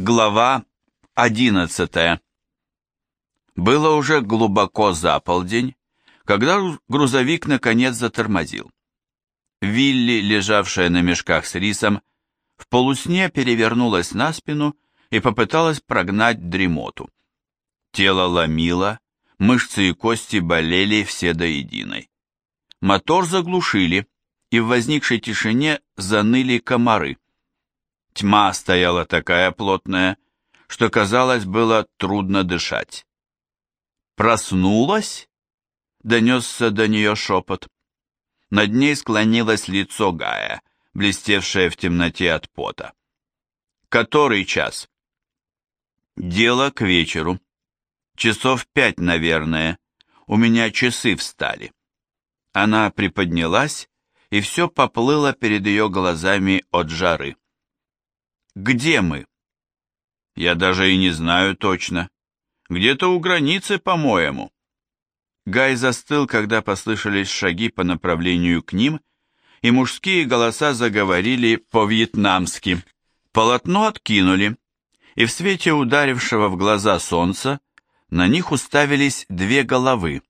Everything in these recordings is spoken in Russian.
Глава одиннадцатая Было уже глубоко за полдень, когда грузовик наконец затормозил. Вилли, лежавшая на мешках с рисом, в полусне перевернулась на спину и попыталась прогнать дремоту. Тело ломило, мышцы и кости болели все до единой. Мотор заглушили, и в возникшей тишине заныли комары. Тьма стояла такая плотная, что, казалось, было трудно дышать. «Проснулась?» — донесся до нее шепот. Над ней склонилось лицо Гая, блестевшее в темноте от пота. «Который час?» «Дело к вечеру. Часов пять, наверное. У меня часы встали». Она приподнялась, и все поплыло перед ее глазами от жары. «Где мы?» «Я даже и не знаю точно. Где-то у границы, по-моему». Гай застыл, когда послышались шаги по направлению к ним, и мужские голоса заговорили по-вьетнамски. Полотно откинули, и в свете ударившего в глаза солнца на них уставились две головы,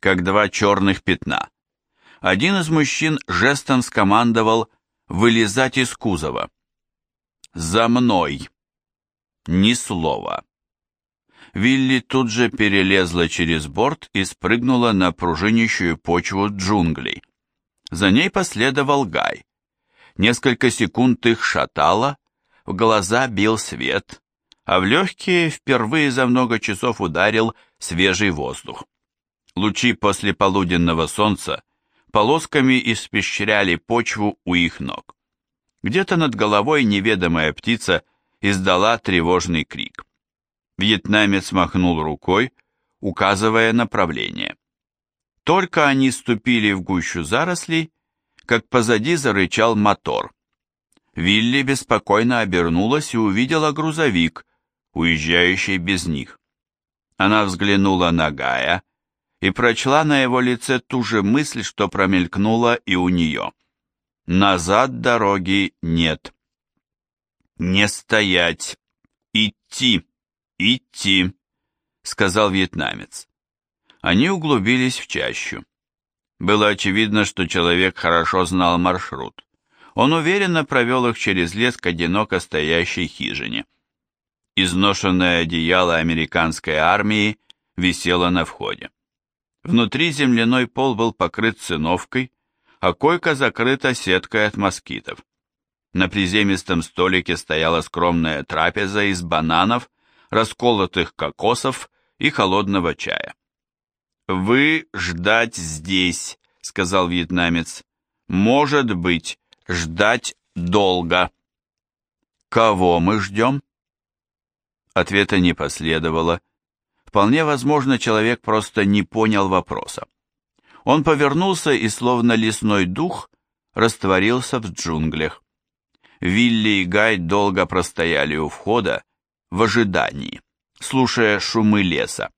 как два черных пятна. Один из мужчин жестом скомандовал вылезать из кузова. «За мной!» Ни слова. Вилли тут же перелезла через борт и спрыгнула на пружинящую почву джунглей. За ней последовал Гай. Несколько секунд их шатало, в глаза бил свет, а в легкие впервые за много часов ударил свежий воздух. Лучи после полуденного солнца полосками испещряли почву у их ног. Где-то над головой неведомая птица издала тревожный крик. Вьетнамец махнул рукой, указывая направление. Только они ступили в гущу зарослей, как позади зарычал мотор. Вилли беспокойно обернулась и увидела грузовик, уезжающий без них. Она взглянула на Гая и прочла на его лице ту же мысль, что промелькнула и у нее. Назад дороги нет. «Не стоять! Идти! Идти!» — сказал вьетнамец. Они углубились в чащу. Было очевидно, что человек хорошо знал маршрут. Он уверенно провел их через лес к одиноко стоящей хижине. Изношенное одеяло американской армии висело на входе. Внутри земляной пол был покрыт циновкой, а койка закрыта сеткой от москитов. На приземистом столике стояла скромная трапеза из бананов, расколотых кокосов и холодного чая. «Вы ждать здесь», — сказал вьетнамец. «Может быть, ждать долго». «Кого мы ждем?» Ответа не последовало. Вполне возможно, человек просто не понял вопроса. Он повернулся и, словно лесной дух, растворился в джунглях. Вилли и Гай долго простояли у входа в ожидании, слушая шумы леса.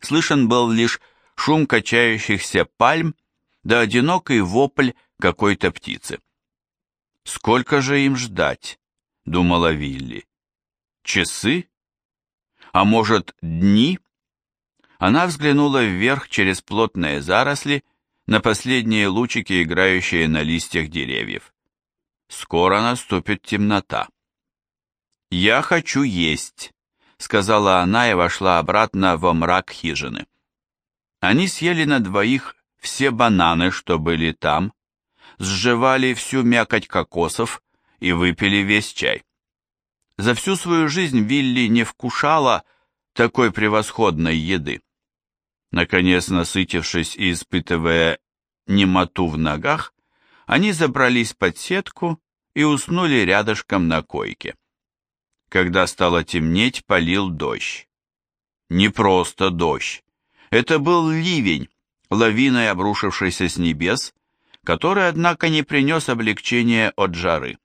Слышен был лишь шум качающихся пальм да одинокий вопль какой-то птицы. «Сколько же им ждать?» — думала Вилли. «Часы? А может, дни?» Она взглянула вверх через плотные заросли на последние лучики, играющие на листьях деревьев. Скоро наступит темнота. «Я хочу есть», — сказала она и вошла обратно во мрак хижины. Они съели на двоих все бананы, что были там, сживали всю мякоть кокосов и выпили весь чай. За всю свою жизнь Вилли не вкушала такой превосходной еды. Наконец, насытившись и испытывая немоту в ногах, они забрались под сетку и уснули рядышком на койке. Когда стало темнеть, полил дождь. Не просто дождь. Это был ливень, лавиной обрушившийся с небес, который, однако, не принес облегчения от жары.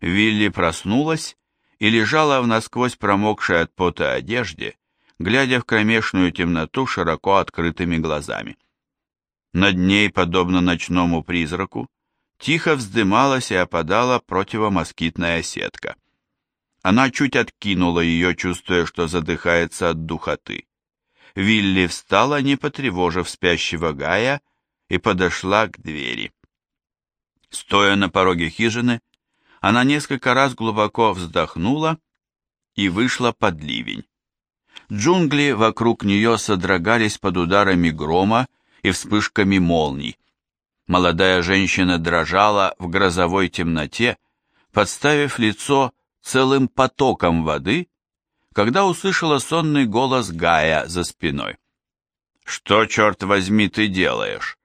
Вилли проснулась и лежала в насквозь промокшей от пота одежде, глядя в кромешную темноту широко открытыми глазами. Над ней, подобно ночному призраку, тихо вздымалась и опадала противомоскитная сетка. Она чуть откинула ее, чувствуя, что задыхается от духоты. Вилли встала, не потревожив спящего Гая, и подошла к двери. Стоя на пороге хижины, она несколько раз глубоко вздохнула и вышла под ливень. Джунгли вокруг нее содрогались под ударами грома и вспышками молний. Молодая женщина дрожала в грозовой темноте, подставив лицо целым потоком воды, когда услышала сонный голос Гая за спиной. «Что, черт возьми, ты делаешь?»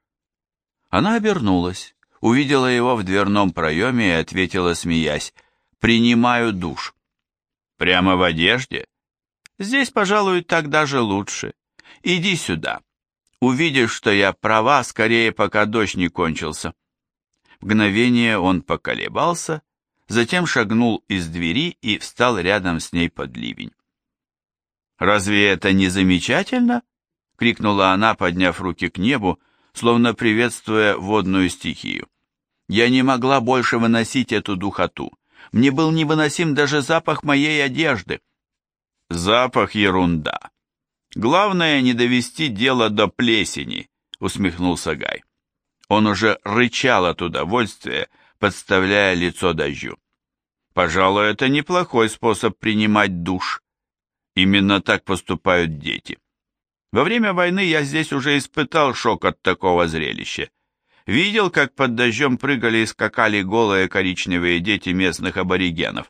Она обернулась, увидела его в дверном проеме и ответила, смеясь, «Принимаю душ». «Прямо в одежде?» «Здесь, пожалуй, так даже лучше. Иди сюда. Увидишь, что я права, скорее, пока дождь не кончился». Мгновение он поколебался, затем шагнул из двери и встал рядом с ней под ливень. «Разве это не замечательно?» — крикнула она, подняв руки к небу, словно приветствуя водную стихию. Я не могла больше выносить эту духоту. Мне был невыносим даже запах моей одежды. Запах ерунда. Главное не довести дело до плесени, усмехнулся Гай. Он уже рычал от удовольствия, подставляя лицо дождю. Пожалуй, это неплохой способ принимать душ. Именно так поступают дети. Во время войны я здесь уже испытал шок от такого зрелища. Видел, как под дождем прыгали и скакали голые коричневые дети местных аборигенов.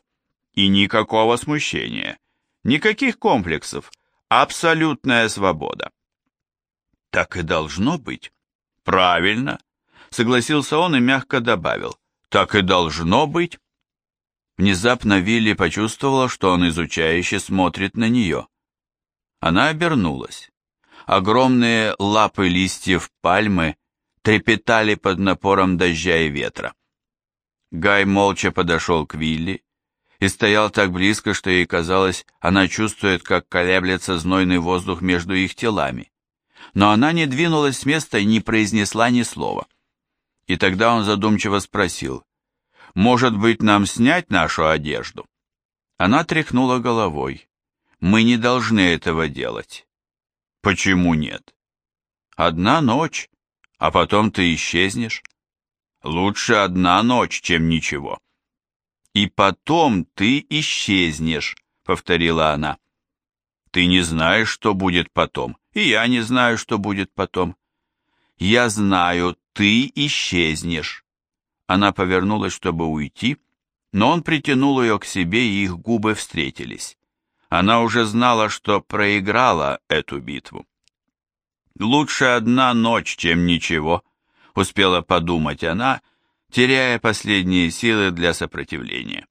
И никакого смущения, никаких комплексов, абсолютная свобода. Так и должно быть. Правильно, согласился он и мягко добавил. Так и должно быть. Внезапно Вилли почувствовала, что он изучающе смотрит на нее. Она обернулась. Огромные лапы листьев пальмы трепетали под напором дождя и ветра. Гай молча подошел к Вилли и стоял так близко, что ей казалось, она чувствует, как колеблется знойный воздух между их телами. Но она не двинулась с места и не произнесла ни слова. И тогда он задумчиво спросил, «Может быть, нам снять нашу одежду?» Она тряхнула головой. «Мы не должны этого делать». «Почему нет?» «Одна ночь, а потом ты исчезнешь. Лучше одна ночь, чем ничего. И потом ты исчезнешь, повторила она. Ты не знаешь, что будет потом, и я не знаю, что будет потом. Я знаю, ты исчезнешь. Она повернулась, чтобы уйти, но он притянул ее к себе, и их губы встретились. Она уже знала, что проиграла эту битву. Лучше одна ночь, чем ничего, успела подумать она, теряя последние силы для сопротивления.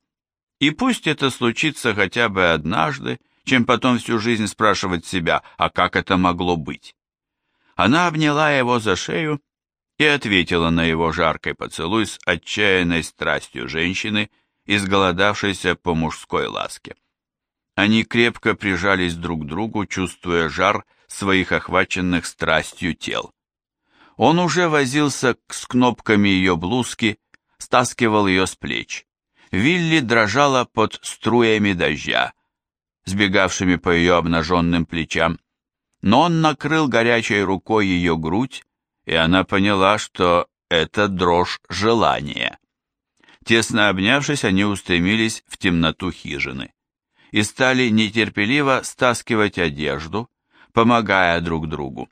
И пусть это случится хотя бы однажды, чем потом всю жизнь спрашивать себя, а как это могло быть. Она обняла его за шею и ответила на его жаркий поцелуй с отчаянной страстью женщины, изголодавшейся по мужской ласке. Они крепко прижались друг к другу, чувствуя жар своих охваченных страстью тел. Он уже возился с кнопками ее блузки, стаскивал ее с плеч. Вилли дрожала под струями дождя, сбегавшими по ее обнаженным плечам, но он накрыл горячей рукой ее грудь, и она поняла, что это дрожь желания. Тесно обнявшись, они устремились в темноту хижины и стали нетерпеливо стаскивать одежду, помогая друг другу.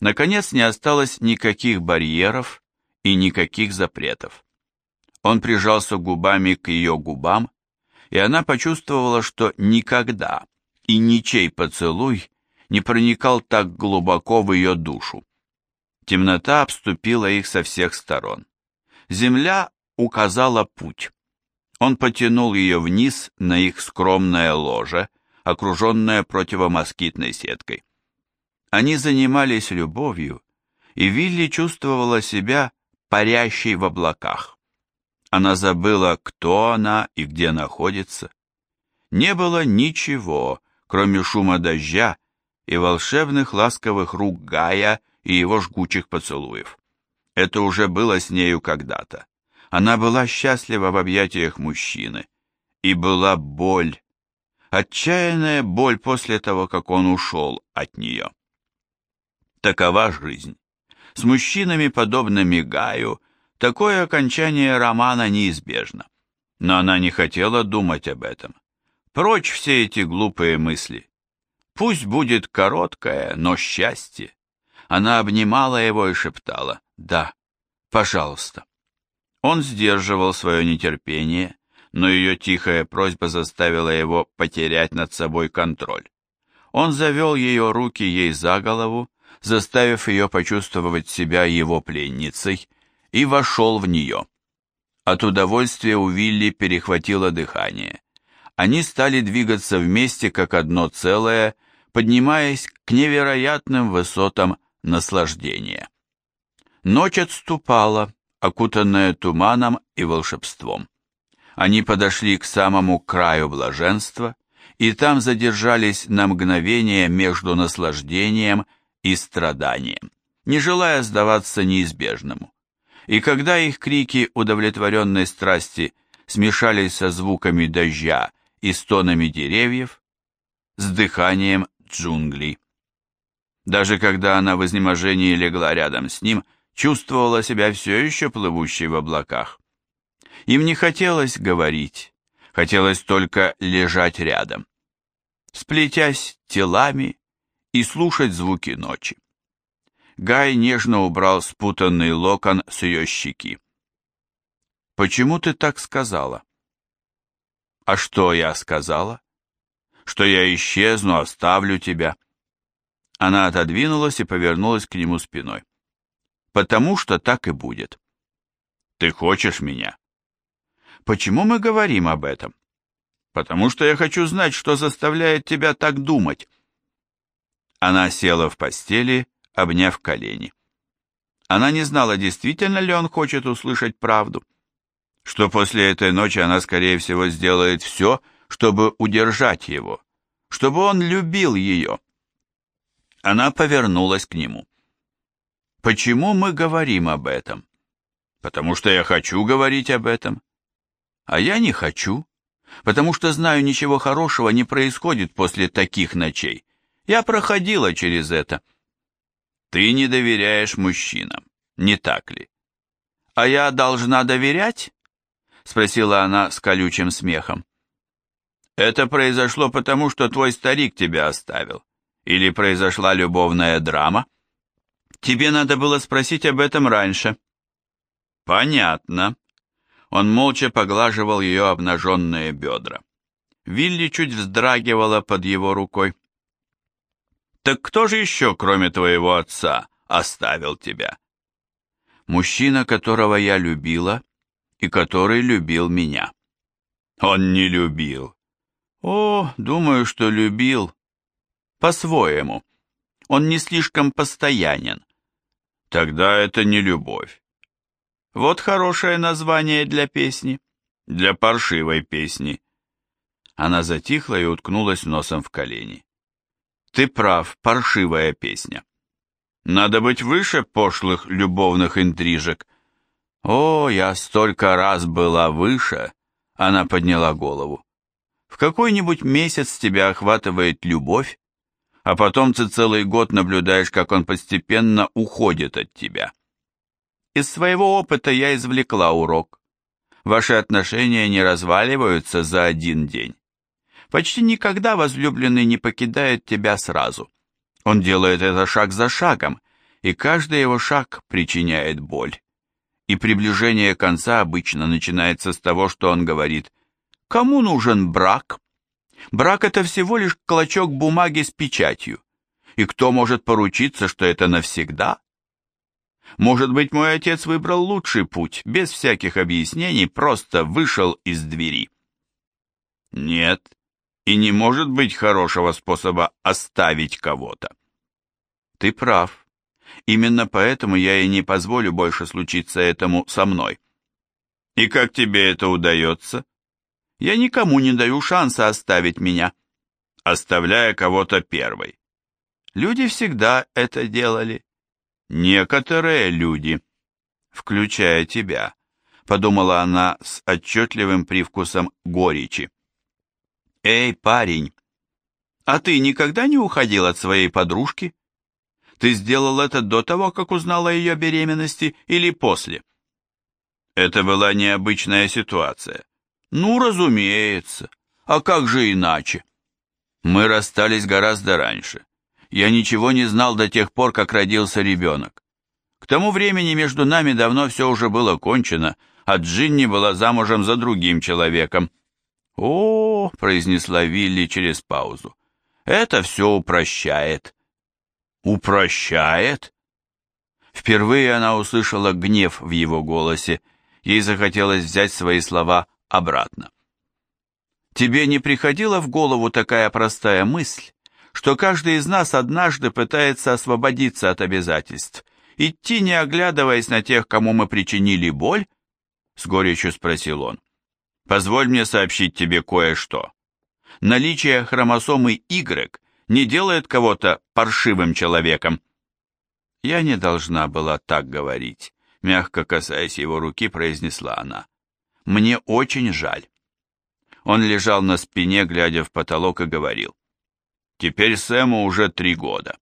Наконец не осталось никаких барьеров и никаких запретов. Он прижался губами к ее губам, и она почувствовала, что никогда и ничей поцелуй не проникал так глубоко в ее душу. Темнота обступила их со всех сторон. Земля указала путь. Он потянул ее вниз на их скромное ложе, окруженная противомоскитной сеткой. Они занимались любовью, и Вилли чувствовала себя парящей в облаках. Она забыла, кто она и где находится. Не было ничего, кроме шума дождя и волшебных ласковых рук Гая и его жгучих поцелуев. Это уже было с нею когда-то. Она была счастлива в объятиях мужчины, И была боль, отчаянная боль после того, как он ушел от нее. Такова жизнь. С мужчинами, подобными Гаю, такое окончание романа неизбежно. Но она не хотела думать об этом. Прочь все эти глупые мысли. Пусть будет короткое, но счастье. Она обнимала его и шептала «Да, пожалуйста». Он сдерживал свое нетерпение, но ее тихая просьба заставила его потерять над собой контроль. Он завел ее руки ей за голову, заставив ее почувствовать себя его пленницей, и вошел в нее. От удовольствия у Вилли перехватило дыхание. Они стали двигаться вместе как одно целое, поднимаясь к невероятным высотам наслаждения. Ночь отступала, окутанная туманом и волшебством. Они подошли к самому краю блаженства, и там задержались на мгновение между наслаждением и страданием, не желая сдаваться неизбежному. И когда их крики удовлетворенной страсти смешались со звуками дождя и стонами деревьев, с дыханием джунглей. Даже когда она в изнеможении легла рядом с ним, чувствовала себя все еще плывущей в облаках. Им не хотелось говорить, хотелось только лежать рядом, сплетясь телами и слушать звуки ночи. Гай нежно убрал спутанный локон с ее щеки. «Почему ты так сказала?» «А что я сказала?» «Что я исчезну, оставлю тебя». Она отодвинулась и повернулась к нему спиной. «Потому что так и будет». «Ты хочешь меня?» «Почему мы говорим об этом?» «Потому что я хочу знать, что заставляет тебя так думать». Она села в постели, обняв колени. Она не знала, действительно ли он хочет услышать правду, что после этой ночи она, скорее всего, сделает все, чтобы удержать его, чтобы он любил ее. Она повернулась к нему. «Почему мы говорим об этом?» «Потому что я хочу говорить об этом». «А я не хочу, потому что знаю, ничего хорошего не происходит после таких ночей. Я проходила через это». Ты не доверяешь мужчинам, не так ли? А я должна доверять? Спросила она с колючим смехом. Это произошло потому, что твой старик тебя оставил. Или произошла любовная драма? Тебе надо было спросить об этом раньше. Понятно. Он молча поглаживал ее обнаженные бедра. Вилли чуть вздрагивала под его рукой. Так кто же еще, кроме твоего отца, оставил тебя? Мужчина, которого я любила и который любил меня. Он не любил. О, думаю, что любил. По-своему. Он не слишком постоянен. Тогда это не любовь. Вот хорошее название для песни. Для паршивой песни. Она затихла и уткнулась носом в колени. Ты прав, паршивая песня. Надо быть выше пошлых любовных интрижек. О, я столько раз была выше, она подняла голову. В какой-нибудь месяц тебя охватывает любовь, а потом ты целый год наблюдаешь, как он постепенно уходит от тебя. Из своего опыта я извлекла урок. Ваши отношения не разваливаются за один день. Почти никогда возлюбленный не покидает тебя сразу. Он делает это шаг за шагом, и каждый его шаг причиняет боль. И приближение конца обычно начинается с того, что он говорит «Кому нужен брак?» Брак – это всего лишь клочок бумаги с печатью. И кто может поручиться, что это навсегда? Может быть, мой отец выбрал лучший путь, без всяких объяснений, просто вышел из двери. Нет, и не может быть хорошего способа оставить кого-то. Ты прав. Именно поэтому я и не позволю больше случиться этому со мной. И как тебе это удается? Я никому не даю шанса оставить меня, оставляя кого-то первой. Люди всегда это делали. Некоторые люди, включая тебя, подумала она с отчетливым привкусом горечи. «Эй, парень, а ты никогда не уходил от своей подружки? Ты сделал это до того, как узнала о ее беременности или после?» Это была необычная ситуация. Ну, разумеется. А как же иначе? Мы расстались гораздо раньше. Я ничего не знал до тех пор, как родился ребенок. К тому времени между нами давно все уже было кончено, а Джинни была замужем за другим человеком. «О, — произнесла Вилли через паузу, — это все упрощает». «Упрощает?» Впервые она услышала гнев в его голосе, ей захотелось взять свои слова обратно. Тебе не приходила в голову такая простая мысль, что каждый из нас однажды пытается освободиться от обязательств, идти не оглядываясь на тех, кому мы причинили боль? С горечью спросил он. Позволь мне сообщить тебе кое-что. Наличие хромосомы Y не делает кого-то паршивым человеком. Я не должна была так говорить, мягко касаясь его руки, произнесла она. Мне очень жаль. Он лежал на спине, глядя в потолок, и говорил. Теперь Сэму уже три года.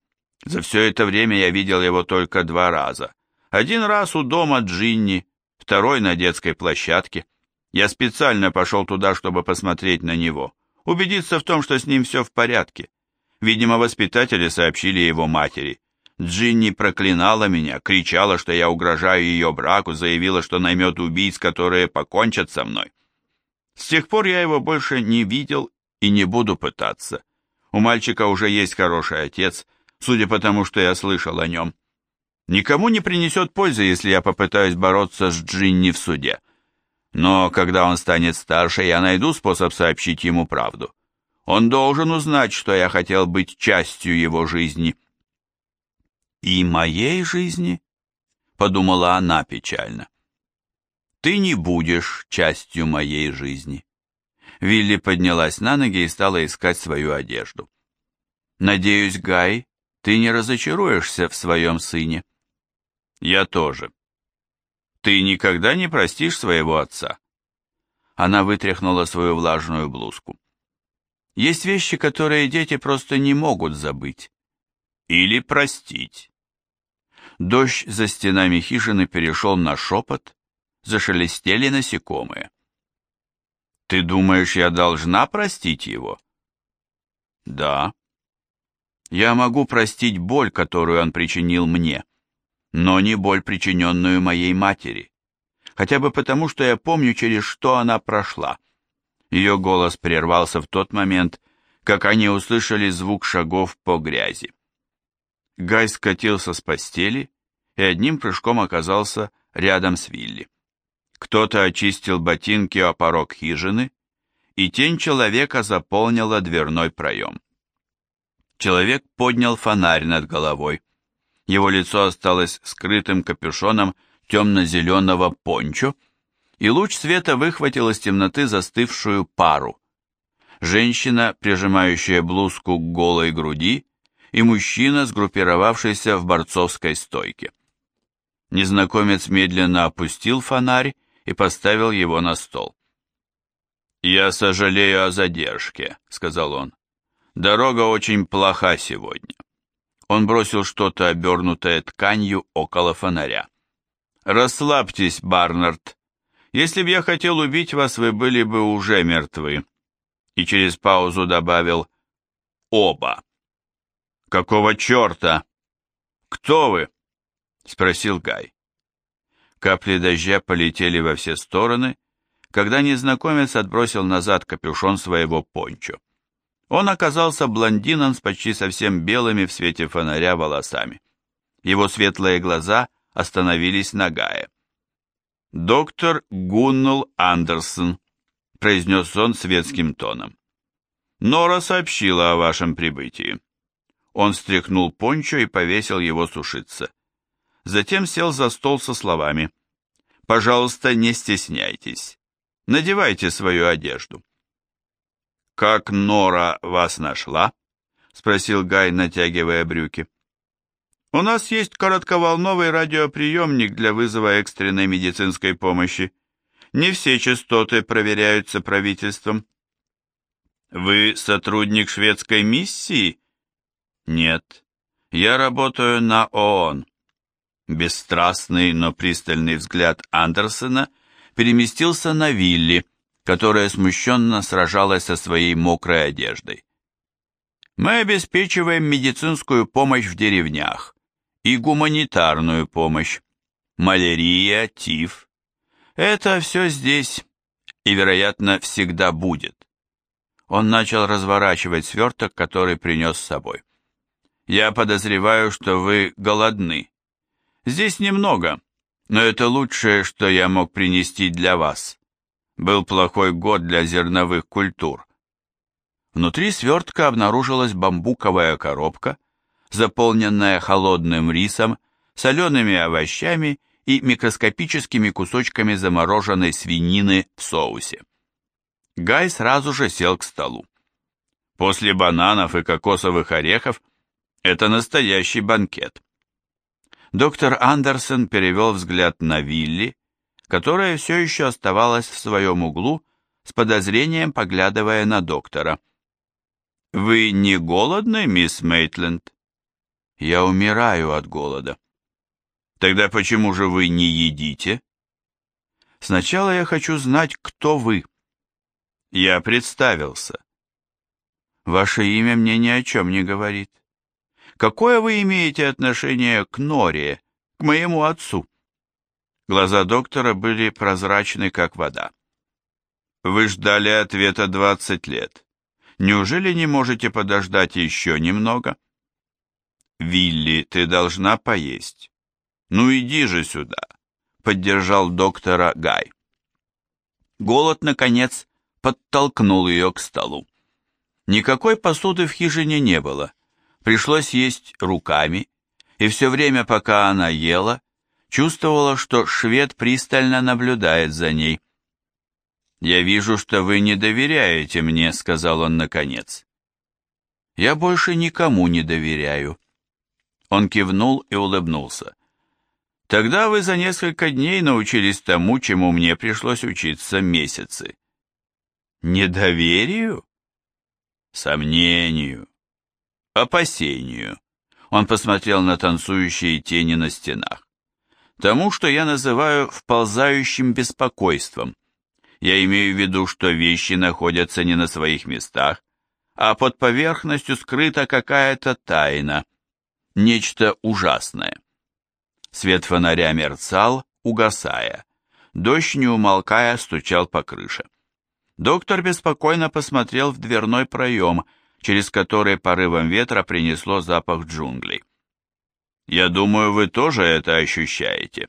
За все это время я видел его только два раза. Один раз у дома Джинни, второй на детской площадке. Я специально пошел туда, чтобы посмотреть на него, убедиться в том, что с ним все в порядке. Видимо, воспитатели сообщили его матери. Джинни проклинала меня, кричала, что я угрожаю ее браку, заявила, что наймет убийц, которые покончат со мной. С тех пор я его больше не видел и не буду пытаться. У мальчика уже есть хороший отец, судя по тому, что я слышал о нем. Никому не принесет пользы, если я попытаюсь бороться с Джинни в суде. Но когда он станет старше, я найду способ сообщить ему правду. Он должен узнать, что я хотел быть частью его жизни. «И моей жизни?» — подумала она печально. «Ты не будешь частью моей жизни». Вилли поднялась на ноги и стала искать свою одежду. «Надеюсь, Гай, ты не разочаруешься в своем сыне?» «Я тоже». «Ты никогда не простишь своего отца?» Она вытряхнула свою влажную блузку. «Есть вещи, которые дети просто не могут забыть. Или простить. Дождь за стенами хижины перешел на шепот, зашелестели насекомые. «Ты думаешь, я должна простить его?» «Да». «Я могу простить боль, которую он причинил мне, но не боль, причиненную моей матери, хотя бы потому, что я помню, через что она прошла». Ее голос прервался в тот момент, как они услышали звук шагов по грязи. Гай скатился с постели и одним прыжком оказался рядом с Вилли. Кто-то очистил ботинки о порог хижины, и тень человека заполнила дверной проем. Человек поднял фонарь над головой. Его лицо осталось скрытым капюшоном темно-зеленого пончо, и луч света выхватил из темноты застывшую пару. Женщина, прижимающая блузку к голой груди, и мужчина, сгруппировавшийся в борцовской стойке. Незнакомец медленно опустил фонарь и поставил его на стол. «Я сожалею о задержке», — сказал он. «Дорога очень плоха сегодня». Он бросил что-то, обернутое тканью, около фонаря. «Расслабьтесь, Барнард. Если б я хотел убить вас, вы были бы уже мертвы». И через паузу добавил «Оба». «Какого черта? Кто вы?» — спросил Гай. Капли дождя полетели во все стороны, когда незнакомец отбросил назад капюшон своего пончо. Он оказался блондином с почти совсем белыми в свете фонаря волосами. Его светлые глаза остановились на Гае. «Доктор Гуннул Андерсон», — произнес он светским тоном. «Нора сообщила о вашем прибытии. Он стряхнул пончо и повесил его сушиться. Затем сел за стол со словами «Пожалуйста, не стесняйтесь. Надевайте свою одежду». «Как Нора вас нашла?» — спросил Гай, натягивая брюки. «У нас есть коротковолновый радиоприемник для вызова экстренной медицинской помощи. Не все частоты проверяются правительством. Вы сотрудник шведской миссии? Нет. Я работаю на ООН. Бесстрастный, но пристальный взгляд Андерсона переместился на Вилли, которая смущенно сражалась со своей мокрой одеждой. Мы обеспечиваем медицинскую помощь в деревнях и гуманитарную помощь. Малярия, тиф. Это все здесь и, вероятно, всегда будет. Он начал разворачивать сверток, который принес с собой. Я подозреваю, что вы голодны. Здесь немного, но это лучшее, что я мог принести для вас. Был плохой год для зерновых культур. Внутри свертка обнаружилась бамбуковая коробка, заполненная холодным рисом, солеными овощами и микроскопическими кусочками замороженной свинины в соусе. Гай сразу же сел к столу. После бананов и кокосовых орехов это настоящий банкет. Доктор Андерсон перевел взгляд на Вилли, которая все еще оставалась в своем углу, с подозрением поглядывая на доктора. «Вы не голодны, мисс Мейтленд?» «Я умираю от голода». «Тогда почему же вы не едите?» «Сначала я хочу знать, кто вы». «Я представился». «Ваше имя мне ни о чем не говорит». «Какое вы имеете отношение к Норе, к моему отцу?» Глаза доктора были прозрачны, как вода. «Вы ждали ответа двадцать лет. Неужели не можете подождать еще немного? Вилли, ты должна поесть. Ну иди же сюда, поддержал доктора Гай. Голод, наконец, подтолкнул ее к столу. Никакой посуды в хижине не было. Пришлось есть руками, и все время, пока она ела, чувствовала, что швед пристально наблюдает за ней. «Я вижу, что вы не доверяете мне», — сказал он наконец. «Я больше никому не доверяю». Он кивнул и улыбнулся. «Тогда вы за несколько дней научились тому, чему мне пришлось учиться месяцы». «Недоверию?» «Сомнению», «опасению». Он посмотрел на танцующие тени на стенах. «Тому, что я называю вползающим беспокойством» Я имею в виду, что вещи находятся не на своих местах, а под поверхностью скрыта какая-то тайна, нечто ужасное. Свет фонаря мерцал, угасая. Дождь, не умолкая, стучал по крыше. Доктор беспокойно посмотрел в дверной проем, через который порывом ветра принесло запах джунглей. «Я думаю, вы тоже это ощущаете».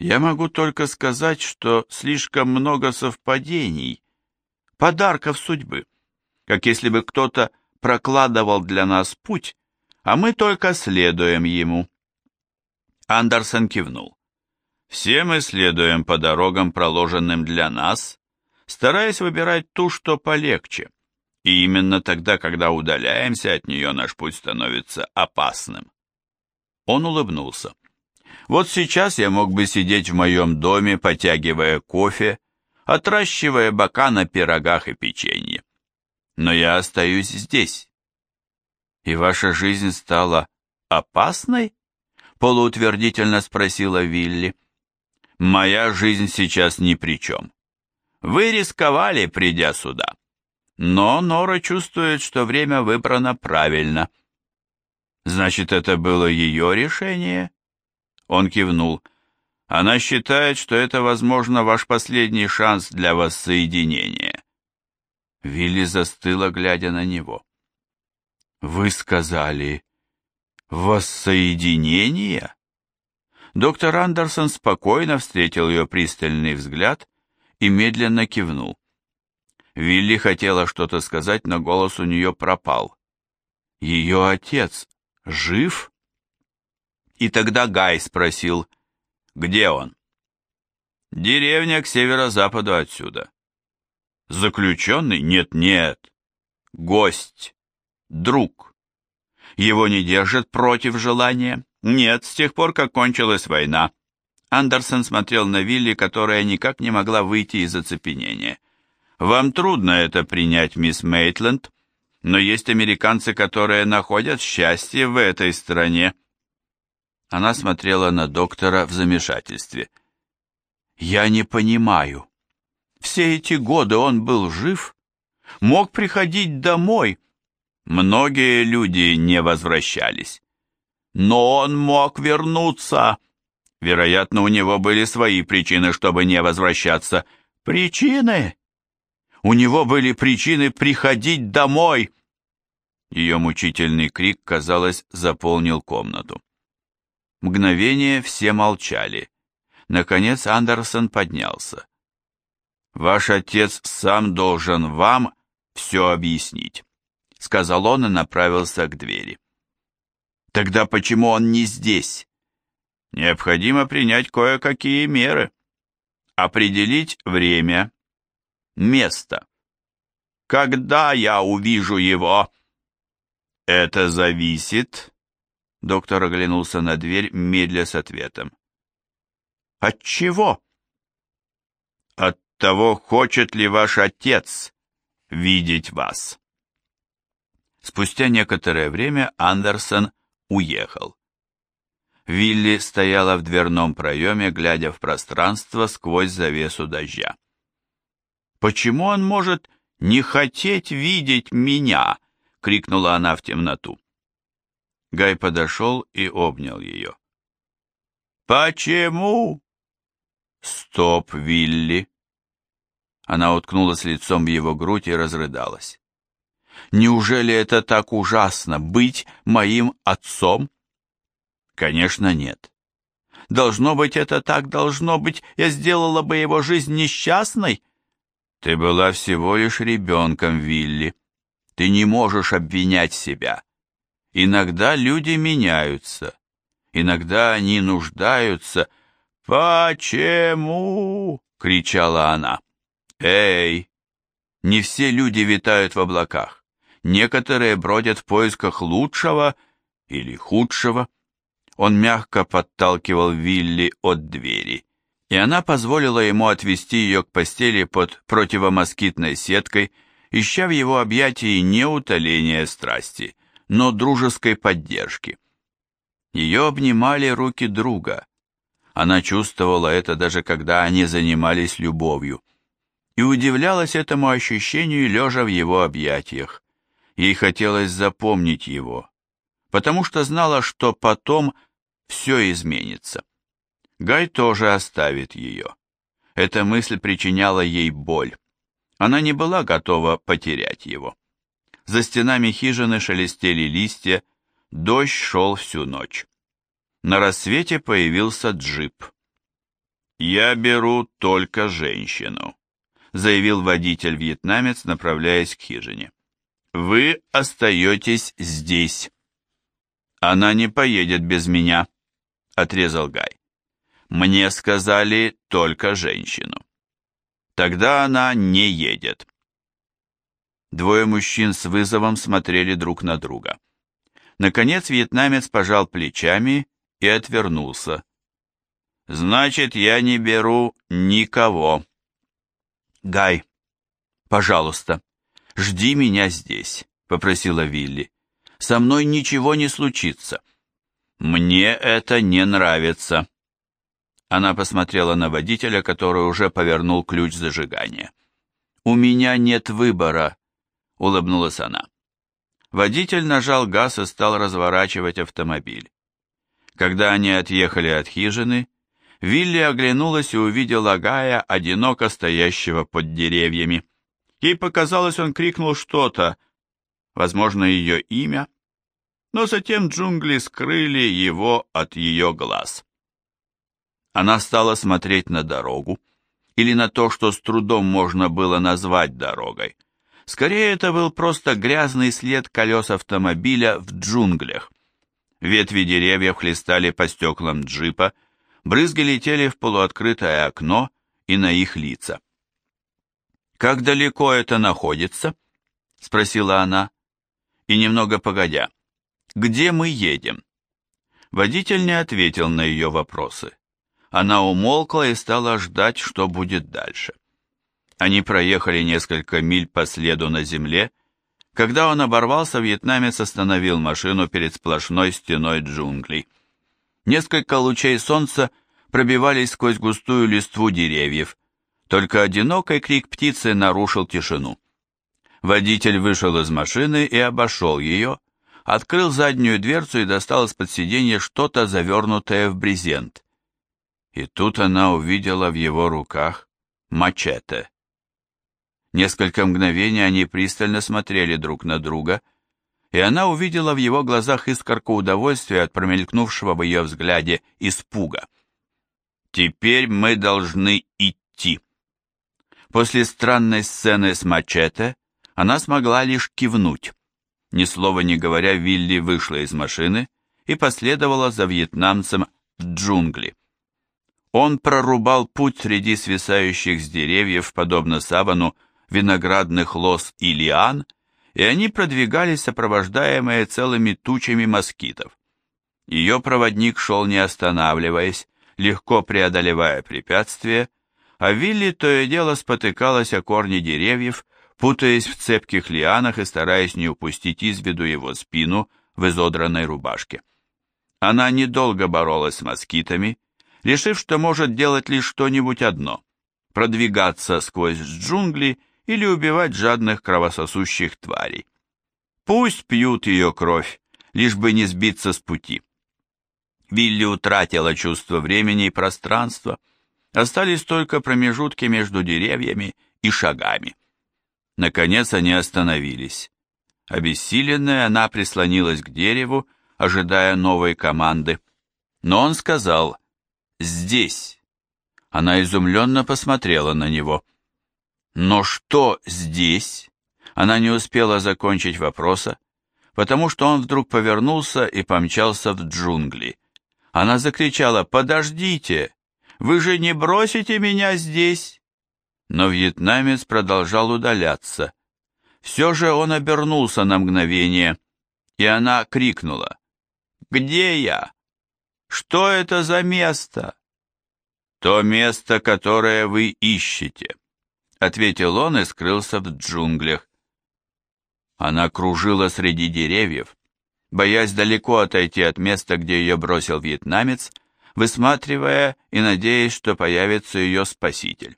Я могу только сказать, что слишком много совпадений, подарков судьбы, как если бы кто-то прокладывал для нас путь, а мы только следуем ему. Андерсон кивнул. Все мы следуем по дорогам, проложенным для нас, стараясь выбирать ту, что полегче. И именно тогда, когда удаляемся от нее, наш путь становится опасным. Он улыбнулся. Вот сейчас я мог бы сидеть в моем доме, потягивая кофе, отращивая бока на пирогах и печенье. Но я остаюсь здесь. И ваша жизнь стала опасной? Полуутвердительно спросила Вилли. Моя жизнь сейчас ни при чем. Вы рисковали, придя сюда. Но Нора чувствует, что время выбрано правильно. Значит, это было ее решение? Он кивнул. Она считает, что это, возможно, ваш последний шанс для воссоединения. Вилли застыла, глядя на него. Вы сказали воссоединение? Доктор Андерсон спокойно встретил ее пристальный взгляд и медленно кивнул. Вилли хотела что-то сказать, но голос у нее пропал. Ее отец жив? И тогда Гай спросил, где он? Деревня к северо-западу отсюда. Заключенный? Нет-нет. Гость. Друг. Его не держат против желания? Нет, с тех пор, как кончилась война. Андерсон смотрел на Вилли, которая никак не могла выйти из оцепенения. «Вам трудно это принять, мисс Мейтленд, но есть американцы, которые находят счастье в этой стране». Она смотрела на доктора в замешательстве. «Я не понимаю. Все эти годы он был жив, мог приходить домой. Многие люди не возвращались. Но он мог вернуться. Вероятно, у него были свои причины, чтобы не возвращаться. Причины? У него были причины приходить домой. Ее мучительный крик, казалось, заполнил комнату. Мгновение все молчали. Наконец Андерсон поднялся. «Ваш отец сам должен вам все объяснить», — сказал он и направился к двери. «Тогда почему он не здесь?» «Необходимо принять кое-какие меры. Определить время, место. Когда я увижу его?» «Это зависит...» Доктор оглянулся на дверь, медля с ответом. «От чего?» «От того, хочет ли ваш отец видеть вас. Спустя некоторое время Андерсон уехал. Вилли стояла в дверном проеме, глядя в пространство сквозь завесу дождя. «Почему он может не хотеть видеть меня?» — крикнула она в темноту. Гай подошел и обнял ее. «Почему?» «Стоп, Вилли!» Она уткнулась лицом в его грудь и разрыдалась. «Неужели это так ужасно, быть моим отцом?» «Конечно, нет. Должно быть, это так должно быть. Я сделала бы его жизнь несчастной?» «Ты была всего лишь ребенком, Вилли. Ты не можешь обвинять себя. Иногда люди меняются. Иногда они нуждаются. «Почему?» — кричала она. Эй! Не все люди витают в облаках. Некоторые бродят в поисках лучшего или худшего. Он мягко подталкивал Вилли от двери, и она позволила ему отвести ее к постели под противомоскитной сеткой, ища в его объятии не утоления страсти, но дружеской поддержки. Ее обнимали руки друга. Она чувствовала это даже когда они занимались любовью и удивлялась этому ощущению, лежа в его объятиях. Ей хотелось запомнить его, потому что знала, что потом все изменится. Гай тоже оставит ее. Эта мысль причиняла ей боль. Она не была готова потерять его. За стенами хижины шелестели листья, дождь шел всю ночь. На рассвете появился джип. «Я беру только женщину», заявил водитель-вьетнамец, направляясь к хижине. «Вы остаетесь здесь». «Она не поедет без меня», — отрезал Гай. «Мне сказали только женщину». «Тогда она не едет». Двое мужчин с вызовом смотрели друг на друга. Наконец вьетнамец пожал плечами и отвернулся. «Значит, я не беру никого», «Гай, пожалуйста, жди меня здесь», — попросила Вилли. «Со мной ничего не случится». «Мне это не нравится». Она посмотрела на водителя, который уже повернул ключ зажигания. «У меня нет выбора», — улыбнулась она. Водитель нажал газ и стал разворачивать автомобиль. Когда они отъехали от хижины, Вилли оглянулась и увидела Гая, одиноко стоящего под деревьями. Ей показалось, он крикнул что-то, возможно, ее имя, но затем джунгли скрыли его от ее глаз. Она стала смотреть на дорогу, или на то, что с трудом можно было назвать дорогой. Скорее, это был просто грязный след колес автомобиля в джунглях. Ветви деревьев хлестали по стеклам джипа, Брызги летели в полуоткрытое окно и на их лица. «Как далеко это находится?» — спросила она. И немного погодя, «Где мы едем?» Водитель не ответил на ее вопросы. Она умолкла и стала ждать, что будет дальше. Они проехали несколько миль по следу на земле. Когда он оборвался, вьетнамец остановил машину перед сплошной стеной джунглей. Несколько лучей солнца пробивались сквозь густую листву деревьев. Только одинокий крик птицы нарушил тишину. Водитель вышел из машины и обошел ее, открыл заднюю дверцу и достал из-под сиденья что-то завернутое в брезент. И тут она увидела в его руках мачете. Несколько мгновений они пристально смотрели друг на друга, и она увидела в его глазах искорку удовольствия от промелькнувшего в ее взгляде испуга. «Теперь мы должны идти». После странной сцены с мачете она смогла лишь кивнуть. Ни слова не говоря, Вилли вышла из машины и последовала за вьетнамцем в джунгли. Он прорубал путь среди свисающих с деревьев, подобно савану, виноградных лоз и лиан, и они продвигались, сопровождаемые целыми тучами москитов. Ее проводник шел не останавливаясь, легко преодолевая препятствия, а Вилли то и дело спотыкалась о корни деревьев, путаясь в цепких лианах и стараясь не упустить из виду его спину в изодранной рубашке. Она недолго боролась с москитами, решив, что может делать лишь что-нибудь одно – продвигаться сквозь джунгли или убивать жадных кровососущих тварей. Пусть пьют ее кровь, лишь бы не сбиться с пути. Вилли утратила чувство времени и пространства, остались только промежутки между деревьями и шагами. Наконец они остановились. Обессиленная, она прислонилась к дереву, ожидая новой команды. Но он сказал «Здесь». Она изумленно посмотрела на него. «Но что здесь?» Она не успела закончить вопроса, потому что он вдруг повернулся и помчался в джунгли. Она закричала «Подождите! Вы же не бросите меня здесь!» но вьетнамец продолжал удаляться. Все же он обернулся на мгновение, и она крикнула. «Где я? Что это за место?» «То место, которое вы ищете», — ответил он и скрылся в джунглях. Она кружила среди деревьев, боясь далеко отойти от места, где ее бросил вьетнамец, высматривая и надеясь, что появится ее спаситель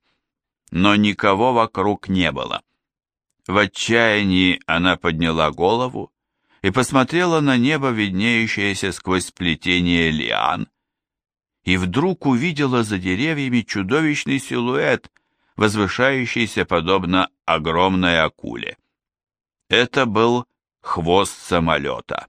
но никого вокруг не было. В отчаянии она подняла голову и посмотрела на небо, виднеющееся сквозь сплетение лиан, и вдруг увидела за деревьями чудовищный силуэт, возвышающийся подобно огромной акуле. Это был хвост самолета.